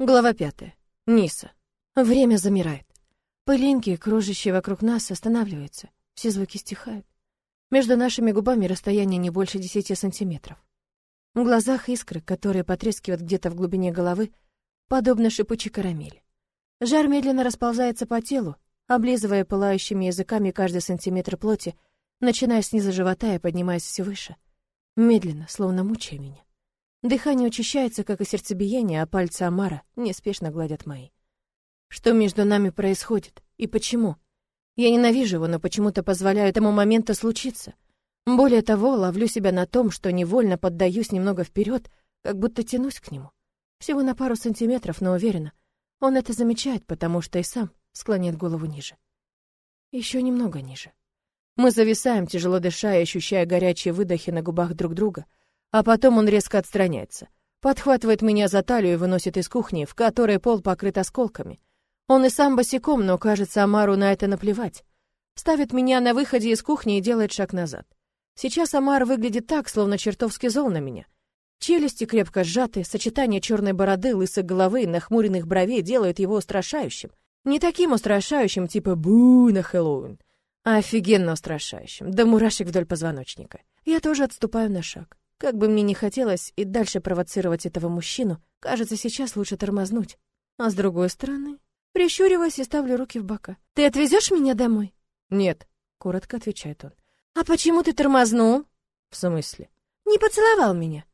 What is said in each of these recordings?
Глава пятая. Ниса. Время замирает. Пылинки, кружащие вокруг нас, останавливаются. Все звуки стихают. Между нашими губами расстояние не больше десяти сантиметров. В глазах искры, которые потрескивают где-то в глубине головы, подобно шипучей карамели. Жар медленно расползается по телу, облизывая пылающими языками каждый сантиметр плоти, начиная снизу живота и поднимаясь все выше. Медленно, словно мучая меня. Дыхание учащается, как и сердцебиение, а пальцы Амара неспешно гладят мои. Что между нами происходит и почему? Я ненавижу его, но почему-то позволяю этому моменту случиться. Более того, ловлю себя на том, что невольно поддаюсь немного вперед, как будто тянусь к нему. Всего на пару сантиметров, но уверена. Он это замечает, потому что и сам склоняет голову ниже. Еще немного ниже. Мы зависаем, тяжело дыша и ощущая горячие выдохи на губах друг друга — а потом он резко отстраняется. Подхватывает меня за талию и выносит из кухни, в которой пол покрыт осколками. Он и сам босиком, но, кажется, Амару на это наплевать. Ставит меня на выходе из кухни и делает шаг назад. Сейчас Амар выглядит так, словно чертовски зол на меня. Челюсти крепко сжаты, сочетание черной бороды, лысой головы и нахмуренных бровей делают его устрашающим. Не таким устрашающим, типа «бу» на Хэллоуин, а офигенно устрашающим, до мурашек вдоль позвоночника. Я тоже отступаю на шаг. Как бы мне ни хотелось и дальше провоцировать этого мужчину, кажется, сейчас лучше тормознуть. А с другой стороны, прищуриваясь и ставлю руки в бока. «Ты отвезешь меня домой?» «Нет», — коротко отвечает он. «А почему ты тормознул?» «В смысле?» «Не поцеловал меня».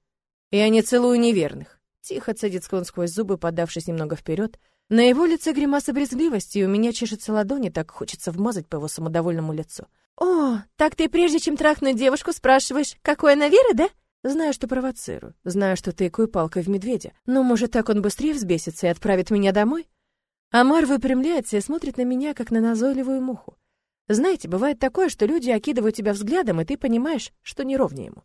«Я не целую неверных». Тихо цедит он сквозь зубы, подавшись немного вперед. На его лице гримаса брезгливости, и у меня чешется ладони, так хочется вмазать по его самодовольному лицу. «О, так ты прежде чем трахнуть девушку спрашиваешь, какой она веры, да?» Знаю, что провоцирую, знаю, что тыкаю палкой в медведя, но, может, так он быстрее взбесится и отправит меня домой? Амар выпрямляется и смотрит на меня, как на назойливую муху. Знаете, бывает такое, что люди окидывают тебя взглядом, и ты понимаешь, что не ровнее ему.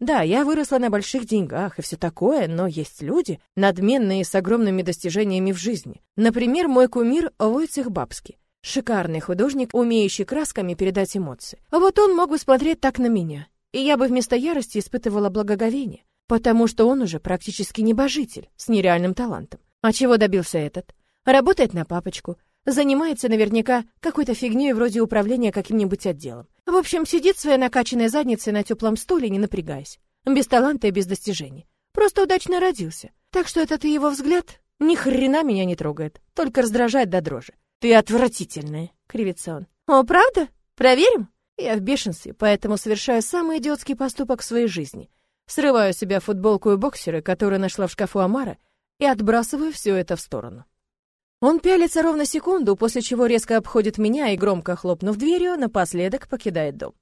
Да, я выросла на больших деньгах и все такое, но есть люди, надменные с огромными достижениями в жизни. Например, мой кумир Войцех Бабский. Шикарный художник, умеющий красками передать эмоции. А вот он мог бы смотреть так на меня и я бы вместо ярости испытывала благоговение, потому что он уже практически небожитель с нереальным талантом. А чего добился этот? Работает на папочку, занимается наверняка какой-то фигней вроде управления каким-нибудь отделом. В общем, сидит своей накачанной задницей на теплом стуле, не напрягаясь, без таланта и без достижений. Просто удачно родился. Так что этот его взгляд ни хрена меня не трогает, только раздражает до дрожи. «Ты отвратительная», — кривится он. «О, правда? Проверим?» Я в бешенстве, поэтому совершаю самый идиотский поступок в своей жизни. Срываю с себя футболку и боксеры, которые нашла в шкафу Амара, и отбрасываю все это в сторону. Он пялится ровно секунду, после чего резко обходит меня и, громко хлопнув дверью, напоследок покидает дом.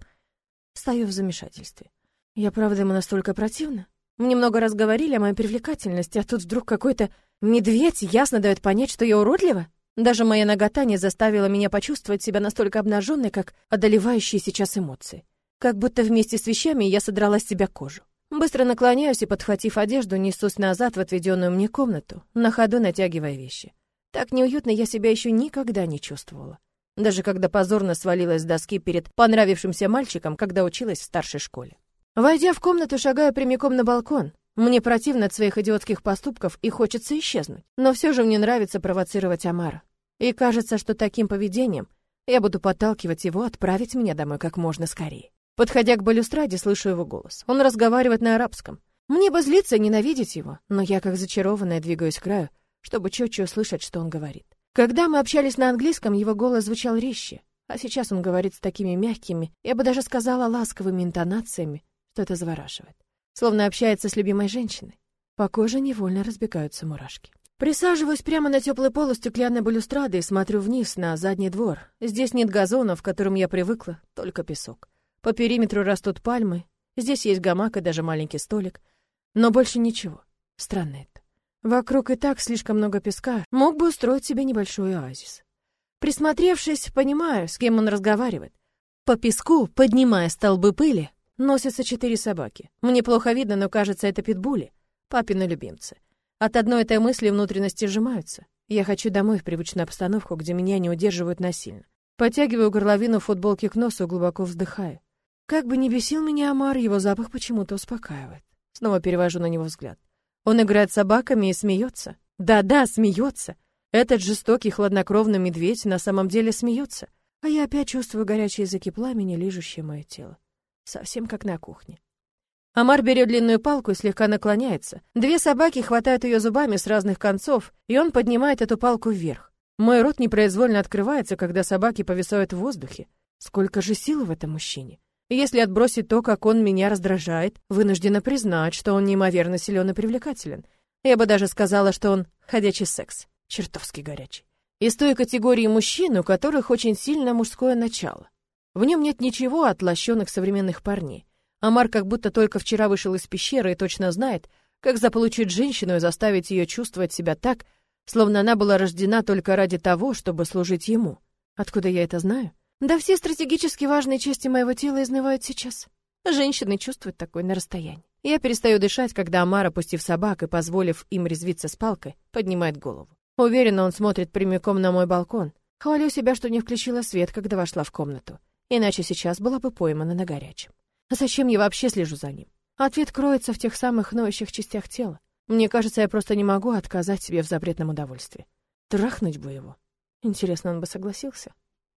Стою в замешательстве. Я правда ему настолько противна? Мне много раз говорили о моей привлекательности, а тут вдруг какой-то медведь ясно дает понять, что я уродлива? Даже моя нагота не заставила меня почувствовать себя настолько обнаженной, как одолевающие сейчас эмоции. Как будто вместе с вещами я содрала с себя кожу. Быстро наклоняюсь и, подхватив одежду, несусь назад в отведенную мне комнату, на ходу натягивая вещи. Так неуютно я себя еще никогда не чувствовала. Даже когда позорно свалилась с доски перед понравившимся мальчиком, когда училась в старшей школе. Войдя в комнату, шагаю прямиком на балкон, мне противно от своих идиотских поступков и хочется исчезнуть. Но все же мне нравится провоцировать Амара. И кажется, что таким поведением я буду подталкивать его отправить меня домой как можно скорее. Подходя к балюстраде, слышу его голос. Он разговаривает на арабском. Мне бы злиться и ненавидеть его, но я как зачарованная двигаюсь к краю, чтобы четче услышать, что он говорит. Когда мы общались на английском, его голос звучал резче, а сейчас он говорит с такими мягкими, я бы даже сказала ласковыми интонациями, что это завораживает словно общается с любимой женщиной. По коже невольно разбегаются мурашки. Присаживаюсь прямо на теплый пол стеклянной балюстрады и смотрю вниз на задний двор. Здесь нет газона, в котором я привыкла, только песок. По периметру растут пальмы, здесь есть гамак и даже маленький столик. Но больше ничего. Странно это. Вокруг и так слишком много песка. Мог бы устроить себе небольшой оазис. Присмотревшись, понимаю, с кем он разговаривает. По песку, поднимая столбы пыли, Носятся четыре собаки. Мне плохо видно, но кажется, это питбули, папины любимцы. От одной этой мысли внутренности сжимаются. Я хочу домой в привычную обстановку, где меня не удерживают насильно. Подтягиваю горловину футболки к носу, глубоко вздыхаю. Как бы ни бесил меня Амар, его запах почему-то успокаивает. Снова перевожу на него взгляд. Он играет с собаками и смеется. Да-да, смеется. Этот жестокий, хладнокровный медведь на самом деле смеется. А я опять чувствую горячие языки пламени, лижущие мое тело. Совсем как на кухне. Амар берет длинную палку и слегка наклоняется. Две собаки хватают ее зубами с разных концов, и он поднимает эту палку вверх. Мой рот непроизвольно открывается, когда собаки повисают в воздухе. Сколько же силы в этом мужчине? Если отбросить то, как он меня раздражает, вынуждена признать, что он неимоверно силен и привлекателен. Я бы даже сказала, что он ходячий секс, чертовски горячий. Из той категории мужчин, у которых очень сильно мужское начало. В нем нет ничего от лощеных современных парней. Амар как будто только вчера вышел из пещеры и точно знает, как заполучить женщину и заставить ее чувствовать себя так, словно она была рождена только ради того, чтобы служить ему. Откуда я это знаю? Да все стратегически важные части моего тела изнывают сейчас. Женщины чувствуют такое на расстоянии. Я перестаю дышать, когда Амар, опустив собак и позволив им резвиться с палкой, поднимает голову. Уверенно он смотрит прямиком на мой балкон. Хвалю себя, что не включила свет, когда вошла в комнату. Иначе сейчас была бы поймана на горячем. А зачем я вообще слежу за ним? Ответ кроется в тех самых ноющих частях тела. Мне кажется, я просто не могу отказать себе в запретном удовольствии. Трахнуть бы его. Интересно, он бы согласился?